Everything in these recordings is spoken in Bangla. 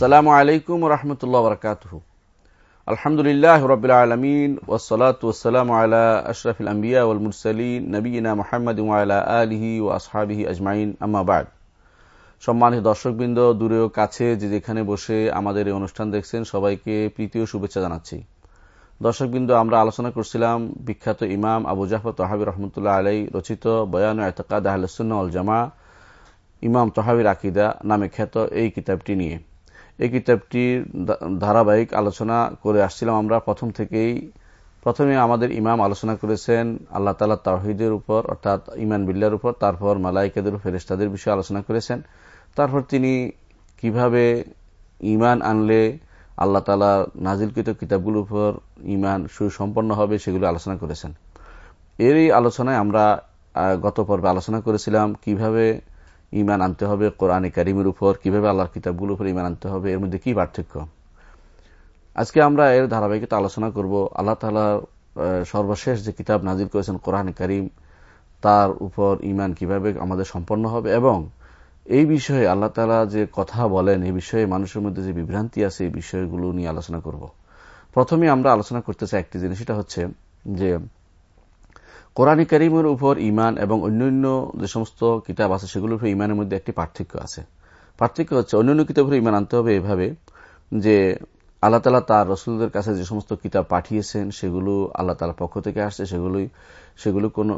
আসসালামু আলাইকুম রহমতুল্লাহ বরকাত আলহামদুলিল্লাহ রবিল আলমিন ওসলাত ওসালাম আলা আশরফিল আম্বিয়া ওল মুরসালিন নবীনা মোহাম্মদ আলা আলিহি ও আসহাবিহি আজমাইন। আম্মাবাদ সম্মানিত দর্শকবৃন্দ দূরেও কাছে যে যেখানে বসে আমাদের এই অনুষ্ঠান দেখছেন, সবাইকে প্রীতীয় শুভেচ্ছা জানাচ্ছি। দর্শকবৃন্দ, আমরা আলোচনা করছিলাম বিখ্যাত ইমাম আবু জাফর তহাবি রহমতুল্লাহ আলাই রচিত বয়ান এতকাদ আহলসুল্লাহ জামা ইমাম তহাবির আকিদা নামে খ্যাত এই কিতাবটি নিয়ে। এই কিতাবটির ধারাবাহিক আলোচনা করে আসছিলাম আমরা প্রথম থেকেই। প্রথমে আমাদের ইমাম আলোচনা করেছেন আল্লাহ তালা তাহিদের উপর, অর্থাৎ ইমান বিল্লার উপর, তারপর মালাইকাদের ফেরেস্তাদের বিষয়ে আলোচনা করেছেন। তারপর তিনি কীভাবে ইমান আনলে আল্লাহ তালা নাজিলকৃত কিতাবগুলোর উপর ইমান সুসম্পন্ন হবে সেগুলো আলোচনা করেছেন। এরই আলোচনায় আমরা গত পর্বে আলোচনা করেছিলাম কীভাবে ইমান আনতে হবে, কোরআনে কারিমের উপর, কীভাবে আল্লাহর কিতাবগুলোর উপর ইমান আনতে হবে, এর মধ্যে কি পার্থক্য? আজকে আমরা এর ধারাবাহিকতা আলোচনা করব, আল্লাহ তালার সর্বশেষ যে কিতাব নাজিল করেছেন কোরআনে কারিম, তার উপর ইমান কীভাবে আমাদের সম্পন্ন হবে এবং এই বিষয়ে আল্লাহ তালা যে কথা বলেন, এই বিষয়ে মানুষের মধ্যে যে বিভ্রান্তি আছে, এই বিষয়গুলো নিয়ে আলোচনা করব। প্রথমে আমরা আলোচনা করতে চাই একটি জিনিস, সেটা হচ্ছে যে কোরআন করিমের উপর ইমান এবং অন্যান্য যে সমস্ত কিতাব আছে, সেগুলোর উপর ইমানের মধ্যে একটি পার্থক্য আছে। পার্থক্য হচ্ছে, অন্যান্য কিতাবের ইমান আনতে হবে এভাবে যে আল্লাহ তালা তার রসুলদের কাছে যে সমস্ত কিতাব পাঠিয়েছেন, সেগুলো আল্লাহ তালার পক্ষ থেকে আসছে, সেগুলোই, সেগুলো কোন,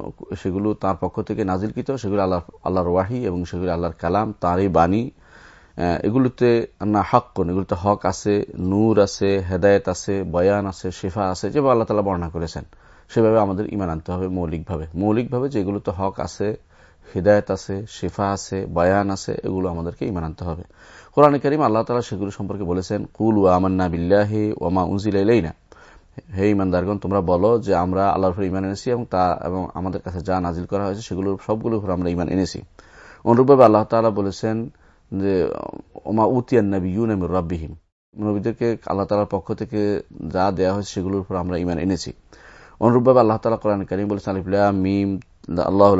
সেগুলো তার পক্ষ থেকে নাজিলকৃত, সেগুলো আল্লাহ, আল্লাহর ওয়াহি এবং সেগুলো আল্লাহর কালাম, তারই বাণী। এগুলোতে না হক কোন, এগুলোতে হক আছে, নূর আছে, হেদায়ত আছে, বয়ান আছে, শেফা আছে, যেভাবে আল্লাহ তালা বর্ণনা করেছেন। সেভাবে আমাদের ইমান আনতে হবে মৌলিকভাবে। মৌলিকভাবে যেগুলোতে হক আছে, হৃদায়ত আছে, শেফা আছে, বয়ান আছে, এগুলো আমাদেরকে ইমান আনতে হবে। কোরআন করিম আল্লাহ তালা সেগুলো সম্পর্কে বলেছেন, কুল ও আমান্না বিল্লাহে ওমা না হে ইমানদারগণ তোমরা বলো যে আমরা আল্লাহর উপর ইমান এনেছি এবং তা এবং আমাদের কাছে যা নাজিল করা হয়েছে সেগুলোর সবগুলোর উপর আমরা ইমান এনেছি। অনুরূপভাবে আল্লাহ তালা বলেছেন যে, ওমা উতিয়ান নবী ইউন রব্বিহিম। নবীদেরকে, আল্লাহ তালার পক্ষ থেকে যা দেওয়া হয়েছে সেগুলোর উপর আমরা ইমান এনেছি। অনুরূপভাবে আল্লাহ তালা কোরআন করিম বলেছেন আলিফুল্লাহ মিম, আল্লাহ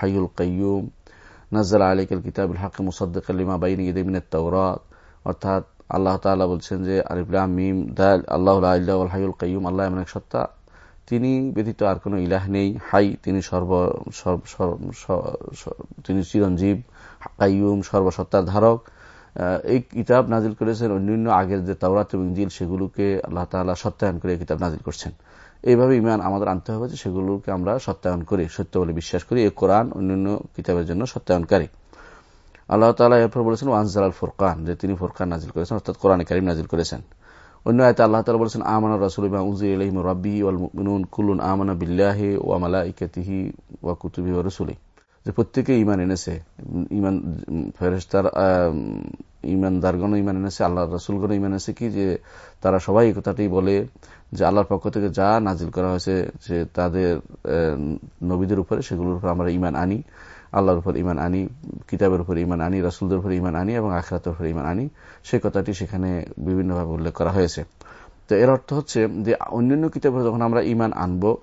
হাইউল কাইয়ুম নাজাল আলিকুল কিতাবুল হাকিম মুসদ্দিক লিমা বাইন ইদিমিনের অর্থাৎ আল্লাহ তাআলা বলছেন যে আলিফুল্লাহ মিম আল্লাহ আল্লাহ হাইউল কাইয়ুম, আল্লাহ এমন এক সত্তা, তিনি ব্যতীত আর কোনো ইলাহ নেই, হাই, তিনি সর্ব তিনি চিরঞ্জীব, কাইয়ুম, সর্বসত্তার ধারক এই কিতাব নাজিল করেছেন অন্যান্য আগের যে তাওরাত এবং ইঞ্জিল সেগুলোকে আল্লাহ তাআলা সত্যায়ন করে কিতাব নাজিল করছেন। এইভাবে ইমান আমাদের আনতে হবে যে সেগুলোকে আমরা সত্যায়ন করি, সত্য বলে বিশ্বাস করি, এই কোরআন অন্যান্য কিতাবের জন্য সত্যায়নকারী। আল্লাহ তালা এরপর বলেছেন, ওয়ানজাল আল ফুরকান যে তিনি ফুরকান নাজিল করেছেন, অর্থাৎ কোরআন করিম নাজিল করেছেন। অন্য আয়তা আল্লাহ তালা বলেছেন, আমানা রসুল উজি আলহিম রব্বি ওয়াল মিনুন কুলুন আমানা বিল্লাহি ওয়া মালা ইকাতিহি ওয়া কুতুবি ওয়া রসুলি যে প্রত্যেকে ইমান এনেছে ইমান ফেরেস্তার ইমানদারগণ ইমান এনেছে আল্লাহ রসুলগণ ইমান এনেছে কি? যে তারা সবাই এই কথাটি বলে যে আল্লাহর পক্ষ থেকে যা নাজিল করা হয়েছে যে তাদের নবীদের উপরে, সেগুলোর উপর আমরা ইমান আনি, আল্লাহর উপর ইমান আনি, কিতাবের উপর ইমান আনি, রাসুলদের উপর ইমান আনি এবং আখরাতের উপর ইমান আনি। সে কথাটি সেখানে বিভিন্নভাবে উল্লেখ করা হয়েছে। তো এর অর্থ হচ্ছে যে অন্যান্য কিতাবের যখন আমরা ইমান আনব,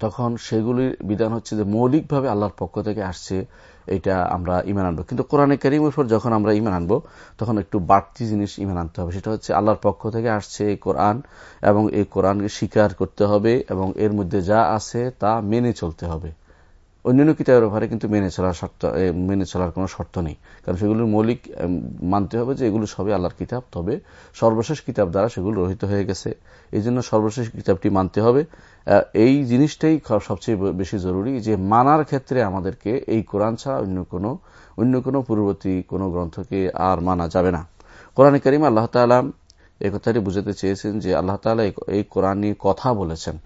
তখন সেগুলির বিধান হচ্ছে যে মৌলিকভাবে আল্লাহর পক্ষ থেকে আসছে এটা আমরা ইমান আনব। কিন্তু কোরআনে কারিম উপর যখন আমরা ইমান আনব, তখন একটু বাড়তি জিনিস ইমান আনতে হবে। সেটা হচ্ছে আল্লাহর পক্ষ থেকে আসছে এই কোরআন এবং এই কোরআনকে স্বীকার করতে হবে এবং এর মধ্যে যা আছে তা মেনে চলতে হবে। অন্যান্য কিতাবের ব্যাপারে কিন্তু মেনে চলার শর্ত মেনে চলার কোনো শর্ত নেই। কারণ সেগুলোর মৌলিক মানতে হবে যে এগুলো সবই আল্লাহর কিতাব। তবে সর্বশেষ কিতাব দ্বারা সেগুলো রহিত হয়ে গেছে। এই জন্য সর্বশেষ কিতাবটি মানতে হবে। এই জিনিসটাই সবচেয়ে বেশি জরুরি যে মানার ক্ষেত্রে আমাদেরকে এই কোরআন ছাড়া অন্য কোনো অন্য কোনো পূর্ববর্তী কোনো গ্রন্থকে আর মানা যাবে না। কোরআন করিম আল্লাহ তালাম এই কথাটি বুঝাতে চেয়েছেন যে আল্লাহ তালা এই কোরআন নিয়ে কথা বলেছেন।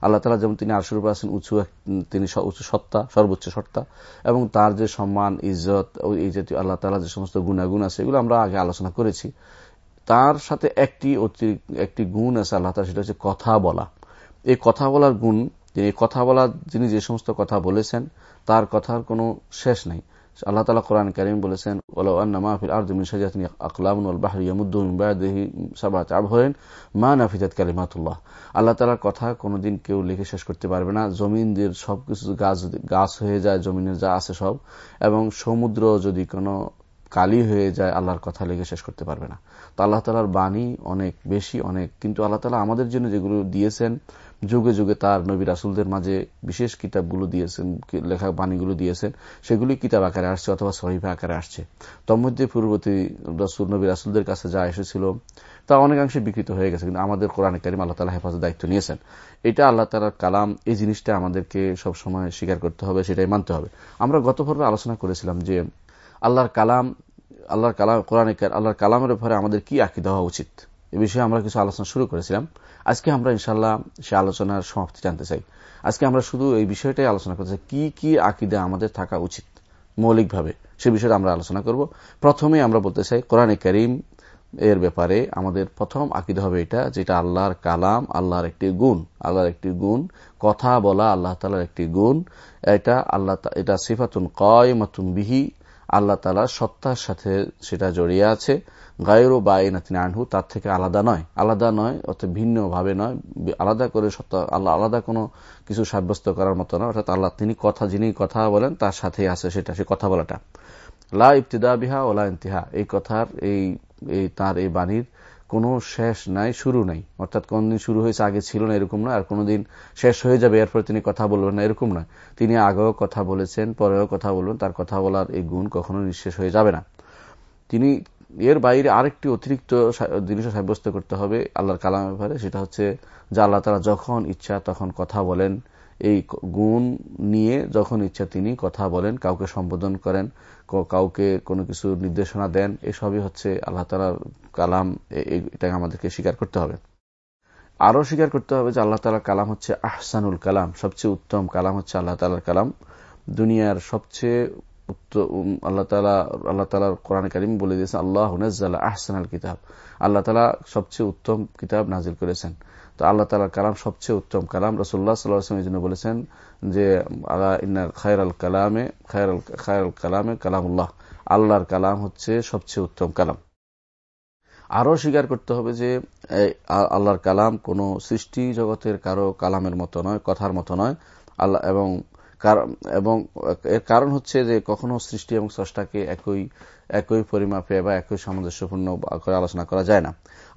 আল্লাহ তালা যেমন তিনি আরশুর উপর আছেন, উঁচু তিনি উঁচু সত্তা, সর্বোচ্চ সত্তা। এবং তার যে সম্মান, ইজ্জত এই জাতীয় আল্লাহ তালা যে সমস্ত গুণাগুণ আছে, এগুলো আমরা আগে আলোচনা করেছি। তার সাথে একটি একটি গুণ আছে আল্লাহ তালা সেটা হচ্ছে কথা বলা। এই কথা বলার গুণ তিনি কথা বলা যিনি যে সমস্ত কথা বলেছেন, তার কথার কোনো শেষ নাই। আল্লাহ তালা কোরআন করিম বলেছেন আল্লাহ তালার কথা কোনোদিন কেউ লিখে শেষ করতে পারবে না। জমিনদের সবকিছু গাছ গাছ হয়ে যায় জমিনের যা আছে সব, এবং সমুদ্র যদি কোনো কালি হয়ে যায়, আল্লাহর কথা লিখে শেষ করতে পারবে না। তো আল্লাহ তালার বাণী অনেক বেশি, অনেক। কিন্তু আল্লাহ তালা আমাদের জন্য যেগুলো দিয়েছেন যুগে যুগে তার নবী রাসুলদের মাঝে বিশেষ কিতাবগুলো দিয়েছেন লেখা বাণীগুলো দিয়েছেন, সেগুলি কিতাব আকারে আসছে অথবা সহিফা আকারে আসছে। তন্মধ্যে পূর্ববর্তী রসুল, নবী রাসুলদের কাছে যা এসেছিল, তা অনেকাংশে বিকৃত হয়ে গেছে, কিন্তু আমাদের কোরআন কারিম আল্লাহ তালা হেফাজত দায়িত্ব নিয়েছেন। এটা আল্লাহ তালার কালাম, এই জিনিসটা আমাদেরকে সব সময় স্বীকার করতে হবে, সেটাই মানতে হবে। আমরা গত পর্বে আলোচনা করেছিলাম যে আল্লাহর কালাম আল্লাহর কালাম, কোরআন আল্লাহর কালামের ব্যাপারে আমাদের কি আঁকি দেওয়া উচিত? এ বিষয়ে আমরা কিছু আলোচনা শুরু করেছিলাম। আজকে আমরা ইনশাল্লাহ সে আলোচনার সমাপ্তি জানতে চাই। আজকে আমরা শুধু এই বিষয়টাই আলোচনা করতে কি কি আকিদা আমাদের থাকা উচিত মৌলিকভাবে? সে বিষয়ে আমরা আলোচনা করব। প্রথমে আমরা বলতে চাই, কোরআনে করিম এর ব্যাপারে আমাদের প্রথম আকিদা হবে এটা, যেটা আল্লাহর কালাম, আল্লাহর একটি গুণ, আল্লাহর একটি গুণ, কথা বলা আল্লাহ তালার একটি গুণ, এটা আল্লাহ এটা সিফাতুন কয় মাতুন বিহি আল্লাহ তালা সত্তার সাথে সেটা জড়িয়ে আছে। গায়েরও বা নাতিন আনহু, তার থেকে আলাদা নয়। আলাদা নয়, অর্থাৎ ভিন্নভাবে নয়। আলাদা করে সত্তা, আল্লাহ আলাদা কোনো কিছু সাব্যস্ত করার মতো নয় অর্থাৎ আল্লাহ তিনি কথা, যিনি কথা বলেন, তার সাথেই আছে সেটা, সে কথা বলাটা। লা ইফতিদা বিহা ওলা ইন্তিহা। এই কথার এই, তার এই বাণীর কোনো শেষ নাই, শুরু নাই। অর্থাৎ কোনদিন শুরু হয়েছে, আগে ছিল না, এরকম না, আর কোনদিন শেষ হয়ে যাবে, এরপর তিনি কথা বলবেন না, এরকম নয় তিনি আগেও কথা বলেছেন, পরেও কথা বলবেন, তার কথা বলার এই গুণ কখনো নিঃশেষ হয়ে যাবে না। তিনি, এর বাইরে আরেকটি অতিরিক্ত জিনিস সাব্যস্ত করতে হবে আল্লাহর কালামের ব্যাপারে, সেটা হচ্ছে যে আল্লাহ তারা যখন ইচ্ছা তখন কথা বলেন এই গুণ নিয়ে যখন ইচ্ছা তিনি কথা বলেন, কাউকে সম্বোধন করেন কাউকে কোনো কিছু নির্দেশনা দেন, এসবই হচ্ছে আল্লাহ তালার কালাম এটাকে আমাদেরকে স্বীকার করতে হবে। আরও স্বীকার করতে হবে যে আল্লাহ তালার কালাম হচ্ছে আহসানুল কালাম, সবচেয়ে উত্তম কালাম হচ্ছে আল্লাহ তালার কালাম। দুনিয়ার সবচেয়ে আল্লাহ তালা আল্লাহ তালার কোরআন করিম বলে দিয়েছেন আল্লাহ আহসানাল কিতাব। আল্লাহ তালা সবচেয়ে উত্তম কিতাব নাজিল করেছেন। তো আল্লাহ তালার কালাম সবচেয়ে উত্তম কালাম। রসুল্লাহ সাল্লাহাম এই জন্য বলেছেন যে আল্লাহ ইন্না খায়ের আল কালামে খায়ের আল কালামে কালামুল্লাহ। আল্লাহর কালাম হচ্ছে সবচেয়ে উত্তম কালাম। আরও স্বীকার করতে হবে যে আল্লাহর কালাম কোন সৃষ্টি জগতের কারও কালামের মতো নয়, কথার মতো নয়। আল্লাহ এবং এবং এর কারণ হচ্ছে যে, কখনো সৃষ্টি এবং স্রষ্টাকে একই একই পরিমাপে বা একই সামঞ্জস্যপূর্ণ করে আলোচনা করা যায় না।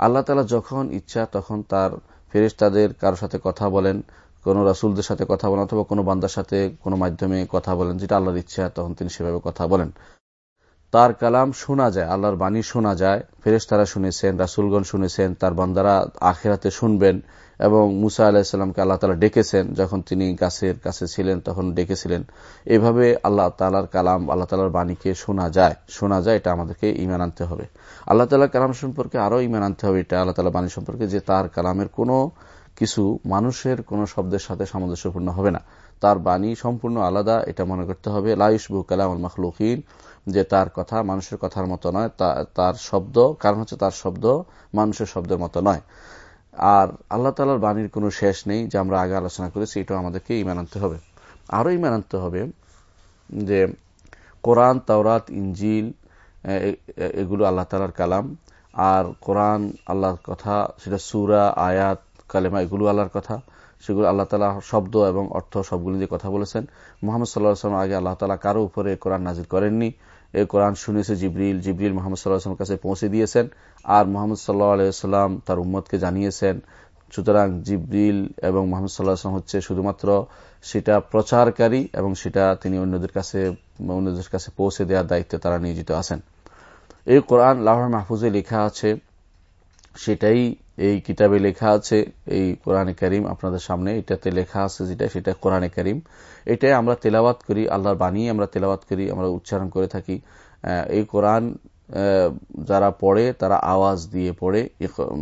আল্লাহ তালা যখন ইচ্ছা তখন তার ফেরিস্তাদের কারও সাথে কথা বলেন, কোন রাসুলদের সাথে কথা বলেন, অথবা কোনো বান্দার সাথে কোনো মাধ্যমে কথা বলেন, যেটা আল্লাহর ইচ্ছা, তখন তিনি সেভাবে কথা বলেন। তার কালাম শোনা যায়, আল্লাহর বাণী শোনা যায় ফেরেস তারা শুনেছেন, রাসুলগণ শুনেছেন, তার বান্দারা আখেরাতে শুনবেন। এবং মুসা আলাহিসাল্লামকে আল্লাহ তালা ডেকেছেন। যখন তিনি গাছের কাছে ছিলেন, তখন ডেকেছিলেন। এভাবে আল্লাহ তালার কালাম, আল্লাহ তালার বাণীকে শোনা যায়। শোনা যায়, এটা আমাদেরকে ইমান আনতে হবে। আল্লাহ তালার কালাম সম্পর্কে আরও ইমান আনতে হবে, এটা আল্লাহ তালা বাণী সম্পর্কে যে তার কালামের কোনো কিছু মানুষের কোনো শব্দের সাথে সামঞ্জস্যপূর্ণ হবে না। তার বাণী সম্পূর্ণ আলাদা, এটা মনে করতে হবে। লাইসবু কালাম মখলুকিন, যে তার কথা মানুষের কথার মতো নয় তার শব্দ, কারণ হচ্ছে তার শব্দ মানুষের শব্দের মতো নয়। আর আল্লাহ তালার বাণীর কোনো শেষ নেই যে আমরা আগে আলোচনা করেছি, এটাও আমাদেরকে ইমান আনতে হবে। আরও ইমান আনতে হবে যে কোরআন, তাওরাত ইঞ্জিল এগুলো আল্লাহ তালার কালাম। আর কোরআন আল্লাহর কথা, সেটা সুরা, আয়াত, কালেমা, এগুলো আল্লাহর কথা। সেগুলো আল্লাহ তালা শব্দ এবং অর্থ সবগুলি দিয়ে কথা বলেছেন। মোহাম্মদ সাল্লাহ আসলাম আগে আল্লাহ তালা কারও উপরে কোরআন নাজির করেননি। কোরআন শুনেছে জিবরিল জিবরিল মোহাম্মদ সাল্লাহ কাছে পৌঁছে দিয়েছেন আর মোহাম্মদ সাল্লাহ আলাইসাল্লাম তার উম্মদকে জানিয়েছেন। সুতরাং জিবরিল এবং মোহাম্মদ সাল্লাহ আসলাম হচ্ছে শুধুমাত্র সেটা প্রচারকারী এবং সেটা তিনি অন্যদের কাছে অন্যদের কাছে পৌঁছে দেওয়ার দায়িত্বে তারা নিয়োজিত আছেন। এই কোরআন লাহর মাহফুজে লেখা আছে সেটাই এই কিতাবে লেখা আছে, এই কোরআনে করিম আপনাদের সামনে, এটাতে লেখা আছে যেটা, সেটা কোরআনে করিম। এটাই আমরা তেলাওয়াত করি, আল্লাহর বানিয়ে আমরা তেলাওয়াত করি, আমরা উচ্চারণ করে থাকি। এই কোরআন যারা পড়ে, তারা আওয়াজ দিয়ে পড়ে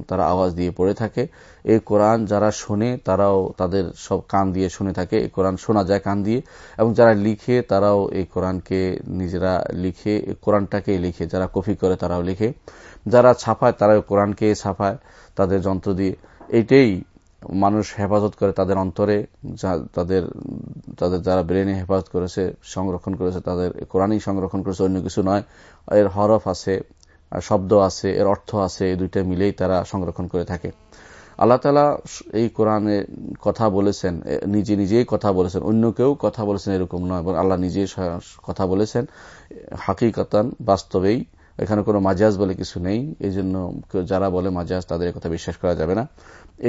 তারা আওয়াজ দিয়ে পড়ে থাকে। এই কোরআন যারা শোনে, তারাও তাদের সব কান দিয়ে শুনে থাকে। এই কোরআন শোনা যায় কান দিয়ে। এবং যারা লিখে, তারাও এই কোরআনকে নিজেরা লিখে কোরআনটাকে লিখে, যারা কপি করে, তারাও লিখে। যারা ছাপায় তারাও কোরআনকে ছাপায়, তাদের যন্ত্র দিয়ে। এইটাই মানুষ হেফাজত করে তাদের অন্তরে তাদের তাদের যারা ব্রেনে হেফাজত করেছে, সংরক্ষণ করেছে, তাদের কোরআনই সংরক্ষণ করেছে, অন্য কিছু নয়। এর হরফ আছে শব্দ আছে, এর অর্থ আছে, এই দুইটা মিলেই তারা সংরক্ষণ করে থাকে। আল্লাহ তালা এই কোরআনে কথা বলেছেন নিজে নিজেই কথা বলেছেন, অন্য কেউ কথা বলেছেন এরকম নয় আল্লাহ নিজেই কথা বলেছেন। হাকিকতান বাস্তবেই এখানে কোনো মাজাজ বলে কিছু নেই। এই জন্য যারা বলে মাজাজ, তাদের কথা বিশ্বাস করা যাবে না।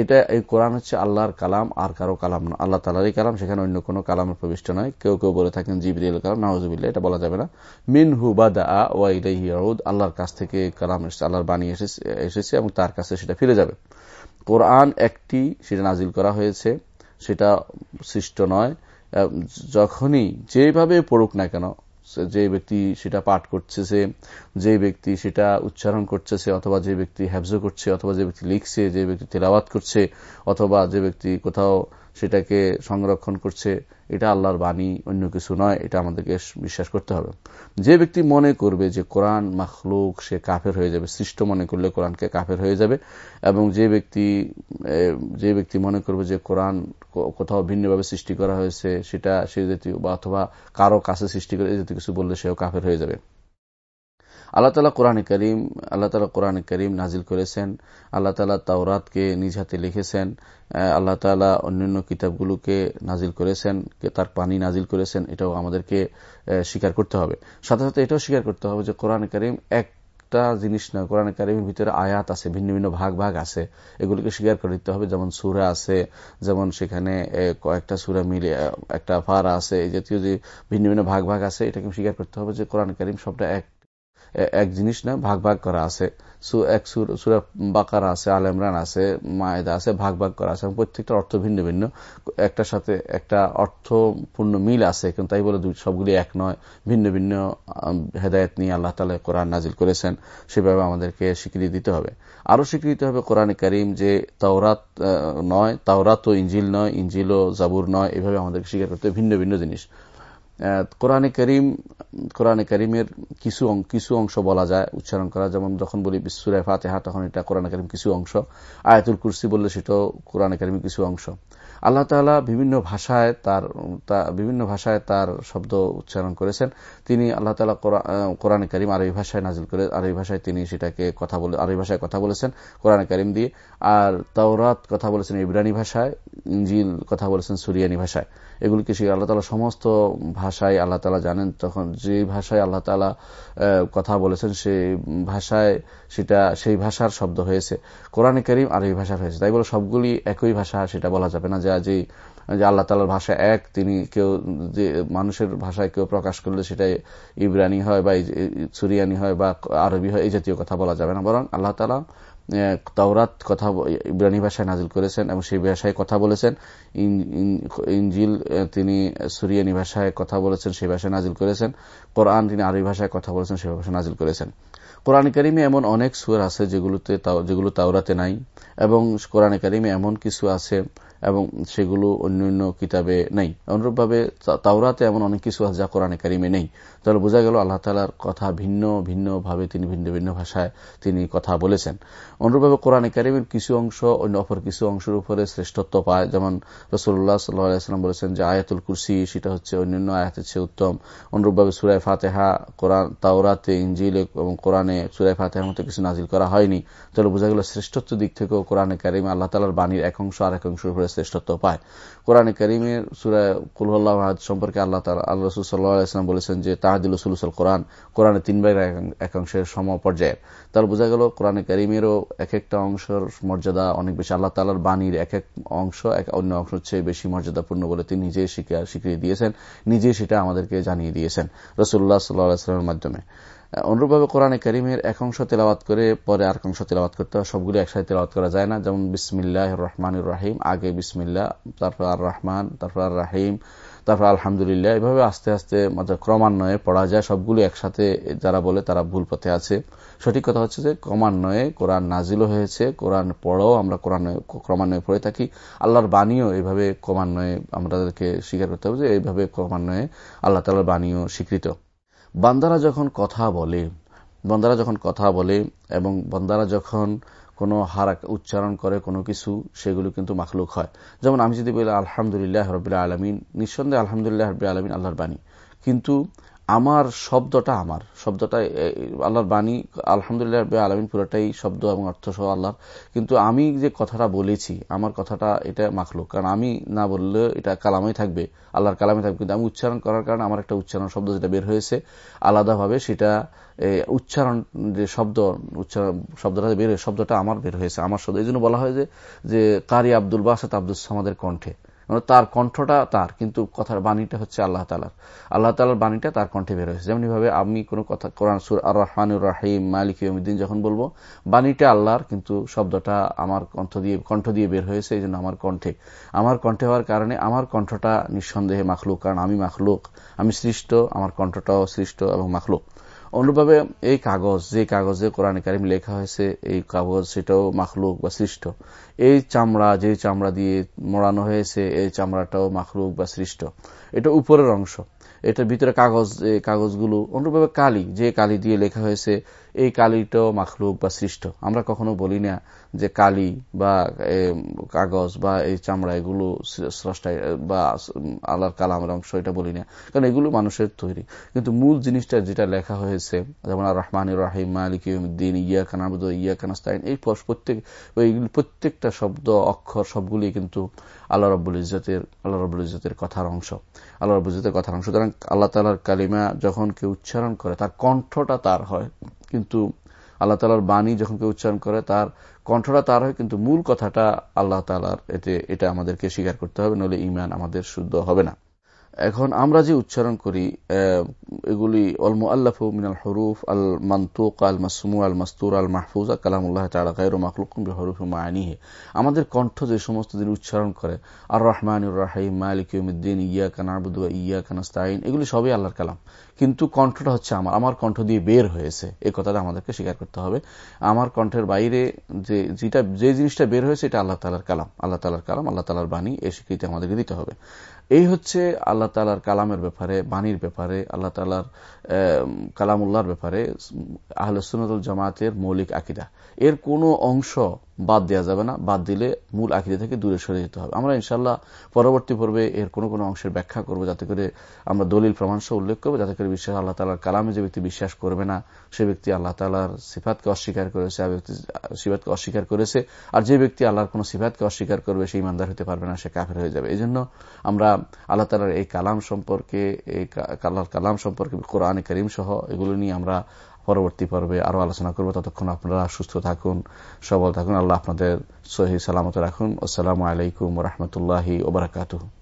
এটা এই কোরআন হচ্ছে আল্লাহর কালাম, আর কারও কালাম না। আল্লাহ তালারই কালাম, সেখানে অন্য কোনো কালামের প্রবিষ্ট নয়। কেউ কেউ বলে থাকেন জিবরিয়াল কালাম নওয়াজবিল্লা এটা বলা যাবে না। মিন হু বা দা ওয়াইলাইহি আল্লাহর কাছ থেকে কালাম এসেছে, আল্লাহর বাণী এসেছে এবং তার কাছে সেটা ফিরে যাবে। কোরআন একটি সেটা নাজিল করা হয়েছে, সেটা সৃষ্ট নয়। যখনই যেভাবে পড়ুক না কেন যে ব্যক্তি সেটা পাঠ করতেছে যে ব্যক্তি সেটা উচ্চারণ করতেছে অথবা যে ব্যক্তি হ্যাবজ করছে, অথবা যে ব্যক্তি লিখছে, যে ব্যক্তি তেলাওয়াত করছে, অথবা যে ব্যক্তি কোথাও সেটাকে সংরক্ষণ করছে, এটা আল্লাহর বাণী, অন্য কিছু নয়, এটা আমাদেরকে বিশ্বাস করতে হবে। যে ব্যক্তি মনে করবে যে কোরআন মাখলুক, সে কাফের হয়ে যাবে, সৃষ্ট মনে করলে কোরআনকে কাফের হয়ে যাবে, এবং যে ব্যক্তি যে ব্যক্তি মনে করবে যে কোরআন কোথাও ভিন্নভাবে সৃষ্টি করা হয়েছে, সেটা সে জাতীয় বা অথবা কারও কাছে সৃষ্টি করে জাতীয় কিছু বললে সেও কাফের হয়ে যাবে। আল্লাহ তালা কোরআন করিম, আল্লাহ তালা কোরআন করিম নাজিল করেছেন, আল্লাহ তালা তাওরাতকে নিজ হাতে লিখেছেন আল্লাহ তালা অন্যান্য কিতাবগুলোকে নাজিল করেছেন তার পানি নাজিল করেছেন, এটাও আমাদেরকে স্বীকার করতে হবে। সাথে সাথে এটাও স্বীকার করতে হবে যে কোরআন করিম এক একটা জিনিস না, কোরআন কারিমের ভিতরে আয়াত আছে, ভিন্ন ভিন্ন ভাগ ভাগ আছে, এগুলিকে স্বীকার করে দিতে হবে। যেমন সুরা আছে, যেমন সেখানে কয়েকটা সুরা মিলে একটা ফারা আছে, এই জাতীয় যে ভিন্ন ভিন্ন ভাগ ভাগ আছে, এটাকে স্বীকার করতে হবে যে কোরআন করিম সবটা এক এক জিনিস না, ভাগ ভাগ করা আছে। বাকার আছে, আল ইমরান আছে, মায়েদা আছে, ভাগ ভাগ করা আছে প্রত্যেকটা অর্থ ভিন্ন ভিন্ন। একটার সাথে একটা অর্থপূর্ণ মিল আছে, কিন্তু তাই বলে সবগুলি এক নয়। ভিন্ন ভিন্ন হেদায়ত নিয়ে আল্লাহ তালা কোরআন নাজিল করেছেন। সেভাবে আমাদেরকে স্বীকৃতি দিতে হবে। আরও স্বীকৃতি হবে কোরআন করিম যে তাওরাত নয়, তাওরাত ও ইঞ্জিল নয় ইঞ্জিল ও জাবুর নয়, এভাবে আমাদেরকে স্বীকার করতে ভিন্ন ভিন্ন জিনিস। কোরআনে করিম, কোরআনে করিমের কিছু কিছু অংশ বলা যায়, উচ্চারণ করা যেমন যখন বলি সুরায় ফাতেহা, তখন এটা কোরআন করিম কিছু অংশ। আয়াতুল কুরসি বললে সেটাও কোরআনে করিমের কিছু অংশ। আল্লাহ তালা বিভিন্ন ভাষায় তার বিভিন্ন ভাষায় তার শব্দ উচ্চারণ করেছেন। তিনি আল্লাহ তালা কোরআন করিম আরবি ভাষায় নাজিল করে, আরবি ভাষায় তিনি সেটাকে কথা বলে, আরবি ভাষায় কথা বলেছেন কোরআন করিম দিয়ে। আর তাওরাত কথা বলেছেন ইব্রানি ভাষায় ইঞ্জিল কথা বলেছেন সুরিয়ানি ভাষায়। এগুলিকে সে আল্লাহ তালা সমস্ত ভাষায় আল্লাহ তালা জানেন, তখন যে ভাষায় আল্লাহ তালা কথা বলেছেন, সেই ভাষায় সেটা, সেই ভাষার শব্দ হয়েছে। কোরআনে করিম আরবি ভাষার হয়েছে। তাই বলে সবগুলি একই ভাষা, সেটা বলা যাবে না যা যে যে আল্লাহ তালার ভাষা এক, তিনি কেউ, যে মানুষের ভাষায় কেউ প্রকাশ করলে সেটা ইব্রানি হয় বা সুরিয়ানি হয় বা আরবি হয়, এই জাতীয় কথা বলা যাবে না। বরং আল্লাহ তালা তাওরাত কথা ইব্রানি ভাষায় নাজিল করেছেন এবং সেই ভাষায় কথা বলেছেন। ইঞ্জিল তিনি সুরিয়ানি ভাষায় কথা বলেছেন, সেই ভাষায় নাজিল করেছেন। কোরআন, তিনি আরবি ভাষায় কথা বলেছেন, সেই ভাষায় নাজিল করেছেন। কোরআন করিমে এমন অনেক সুর আছে যেগুলোতে যেগুলো তাওরাতে নাই এবং কোরআন করিমে এমন কিছু আছে এবং সেগুলো অন্য অন্য কিতাবে নেই। অনুরূপভাবে তাওরাতে এমন অনেক কিছু আছে যা কোরআনে কারিমে নেই। তাহলে বোঝা গেল আল্লাহ তালার কথা ভিন্ন ভিন্ন ভাবে তিনি ভিন্ন ভিন্ন ভাষায় তিনি কথা বলেছেন। অনুরূপভাবে কোরআনে কারিমের কিছু অংশ অন্য অপর কিছু অংশের উপরে শ্রেষ্ঠত্ব পায়। যেমন রসুল্লাহ সাল্লাম বলেছেন যে আয়াতুল কুরসি, সেটা হচ্ছে অন্যান্য আয়াতের চেয়ে উত্তম। অনুরূপভাবে সুরায় ফাতেহা, কোরআন তাওরাতে ইঞ্জিল এবং কোরআনে সুরায় ফাতেহার মতো কিছু নাজিল করা হয়নি। তাহলে বোঝা গেল শ্রেষ্ঠত্ব দিক থেকেও কোরআনে কারিমে আল্লাহ তালার বাণীর এক অংশ আর এক অংশের উপরে শ্রেষ্ঠত্ব পায়। কোরআনে করিমের সুরায় কুলহল্লাহ সম্পর্কে আল্লাহ তালা আল্লাহ রসুল সাল্লাহাম বলেছেন যে, তাহাদিল সুলুসল কোরআন কোরআনে তিন ভাগের একাংশের সম পর্যায়ের তাহলে বোঝা গেল কোরআনে করিমেরও এক একটা অংশের মর্যাদা অনেক বেশি। আল্লাহ তালার বাণীর এক এক অংশ, এক অন্য অংশ হচ্ছে বেশি মর্যাদাপূর্ণ বলে তিনি নিজেই নিজে স্বীকৃতি দিয়েছেন নিজে সেটা আমাদেরকে জানিয়ে দিয়েছেন রসুল্লাহ সাল্লাহামের মাধ্যমে। অনুরূপভাবে কোরআনে করিমের এক অংশ তেলাওয়াত করে পরে আর অংশ তেলাওয়াত করতে হয়। সবগুলো একসাথে তেলাওয়াত করা যায় না। যেমন বিসমিল্লাহ রহমান রাহিম, আগে বিসমিল্লা তারপর আর রহমান, তারপর আর রাহিম, তারপর আলহামদুলিল্লাহ। এভাবে আস্তে আস্তে ক্রমান্বয়ে পড়া যায়। সবগুলো একসাথে যারা বলে তারা ভুল পথে আছে। সঠিক কথা হচ্ছে যে ক্রমান্বয়ে কোরআন নাজিলও হয়েছে। কোরআন পড়াও আমরা কোরআন ক্রমান্বয়ে পড়ে থাকি। আল্লাহর বাণীও এইভাবে ক্রমান্বয়ে আমাদেরকে স্বীকার করতে হবে যে এইভাবে ক্রমান্বয়ে আল্লাহ তালার বাণীও স্বীকৃত। বান্দারা যখন কথা বলে, বন্দারা যখন কথা বলে এবং বন্দারা যখন কোনো হারা উচ্চারণ করে কোনো কিছু, সেগুলো কিন্তু মাখলুক হয়। যেমন আমি যদি বলি, আলহামদুলিল্লাহ রবিল্লা আলমিন নিঃসন্দেহে আলহামদুলিল্লাহ রবিল আলমিন আল্লাহর বাণী। কিন্তু আমার শব্দটা আমার। শব্দটা আল্লাহর বাণী, আলহামদুলিল্লাহ আলমিন পুরোটাই শব্দ এবং অর্থ সহ আল্লাহর। কিন্তু আমি যে কথাটা বলেছি, আমার কথাটা এটা মাখলো কারণ আমি না বললে এটা কালামে থাকবে, আল্লাহর কালামে থাকবে। কিন্তু আমি উচ্চারণ করার কারণে আমার একটা উচ্চারণ শব্দ যেটা বের হয়েছে, আলাদাভাবে সেটা উচ্চারণ যে শব্দ, উচ্চারণ শব্দটা বের শব্দটা আমার বের হয়েছে। আমার শব্দ। এই জন্য বলা হয় যে কারি আব্দুল বাসাত আব্দুল সামাদের কণ্ঠে। তার কণ্ঠটা তার, কিন্তু কথার বাণীটা হচ্ছে আল্লাহ তালার আল্লাহ তালার বাণীটা তার কণ্ঠে বের হয়েছে। যেমনি ভাবে আমি কোনো কথা, কোরআন, সুর আর রহমানুর রাহিম, মালিক ইয়মিদ্দিন যখন বলব, বাণীটা আল্লাহর, কিন্তু শব্দটা আমার কণ্ঠ দিয়ে কণ্ঠ দিয়ে বের হয়েছে এই জন্য আমার কণ্ঠে। আমার কণ্ঠে হওয়ার কারণে আমার কণ্ঠটা নিঃসন্দেহে মাখলুক, কারণ আমি মাখলুক। আমি সৃষ্ট, আমার কণ্ঠটাও সৃষ্ট এবং মাখলুক। অনুরূপভাবে এই কাগজ, যে কাগজে কোরআন কারিম লেখা হয়েছে, এই কাগজ সেটাও মাখলুক বা সৃষ্ট। এই চামড়া, যে চামড়া দিয়ে মোড়ানো হয়েছে, এই চামড়াটাও মাখলুক বা সৃষ্ট। এটা উপরের অংশ। এটার ভিতরে কাগজ কাগজগুলো অনুরূপভাবে কালি, যে কালি দিয়ে লেখা হয়েছে, এই কালিটাও মাখলুক বা সৃষ্ট। আমরা কখনো বলি না যে কালি বা কাগজ বা এই চামড়া এগুলো স্রষ্টায় বা আল্লাহর কালামের অংশ, এটা বলি না। কারণ এগুলো মানুষের তৈরি। কিন্তু মূল জিনিসটা যেটা লেখা হয়েছে, যেমন রহমান রাহিম, মালিক ইউদ্দিন ইয়া খানাবুদ ইয়া খানাস্তাইন এই প্রত্যেক প্রত্যেকটা শব্দ, অক্ষর, সবগুলি কিন্তু আল্লাহ রব্বুল ইজতের আল্লাহ রব্বুল ইজতের কথার অংশ। আল্লাহ রব্বুল ইজতের কথার অংশ। সুতরাং আল্লাহ তালার কালিমা যখন কেউ উচ্চারণ করে, তার কণ্ঠটা তার হয়। কিন্তু আল্লাহ তালার বাণী যখন কেউ উচ্চারণ করে, তার কণ্ঠটা তার হয়, কিন্তু মূল কথাটা আল্লাহ তালার এতে, এটা আমাদেরকে স্বীকার করতে হবে নলে ইমান আমাদের শুদ্ধ হবে না। এখন আমরা যে উচ্চারণ করি এগুলি অল মুআল্লাফু মিনাল হরুফ আল মান্তুক আল মাসমু আল মাস্তুর আল মাহফুজা কালামুল্লাহ তাআলা গায়রু মাখলুকুম বিহরুফ মাআনিহি। আমাদের কণ্ঠ যে সমস্ত দিন উচ্চারণ করে আর রহমানুর রাহিম, মালিক ইয়উমিদ্দিন ইয়াকা নাবুদু ওয়া ইয়াকা নাস্তাইন এগুলি সবই আল্লাহর কালাম। কিন্তু কণ্ঠটা হচ্ছে আমার আমার কণ্ঠ দিয়ে বের হয়েছে। এই কথাটা আমাদেরকে স্বীকার করতে হবে। আমার কণ্ঠের বাইরে যে, যেটা, যে জিনিসটা বের হয়েছে, এটা আল্লাহ তালার কালাম। আল্লাহ তালার কালাম, আল্লাহ তালার বাণী, এ স্বীকৃতি আমাদেরকে দিতে হবে। এই হচ্ছে আল্লাহ তালার কালামের ব্যাপারে, বাণীর ব্যাপারে, আল্লাহ তালার কালামুল্লাহর ব্যাপারে, আহলে সুনতুল জামাতের মৌলিক আকিদা। এর কোনো অংশ বাদ দেওয়া যাবে না, বাদ দিলে মূল আকিদা থেকে দূরে সরে যেতে হবে। আমরা ইনশাল্লাহ পরবর্তী পর্বে এর কোনো কোনো অংশের ব্যাখ্যা করব, যাতে করে আমরা দলিল প্রমাণ উল্লেখ করব, যাতে করে বিশ্বাস আল্লাহ তালার কালামে যে ব্যক্তি বিশ্বাস করবে না, সে ব্যক্তি আল্লাহ তালার সিফাতকে অস্বীকার করেছে ব্যক্তি সিফাতকে অস্বীকার করেছে, আর যে ব্যক্তি আল্লাহর কোন সিফাতকে অস্বীকার করবে, সে ইমানদার হতে পারবে না, সে কাফের হয়ে যাবে। এই জন্য আমরা আল্লাহ তালার এই কালাম সম্পর্কে, এই কালাম সম্পর্কে কোরআন করিম সহ এগুলো নিয়ে আমরা পরবর্তী পর্বে আরও আলোচনা করব। ততক্ষণ আপনারা সুস্থ থাকুন, সবল থাকুন। আল্লাহ আপনাদের সহি সালামত রাখুন। আসসালামু আলাইকুম রহমতুল্লাহি ওবরাকাতুহ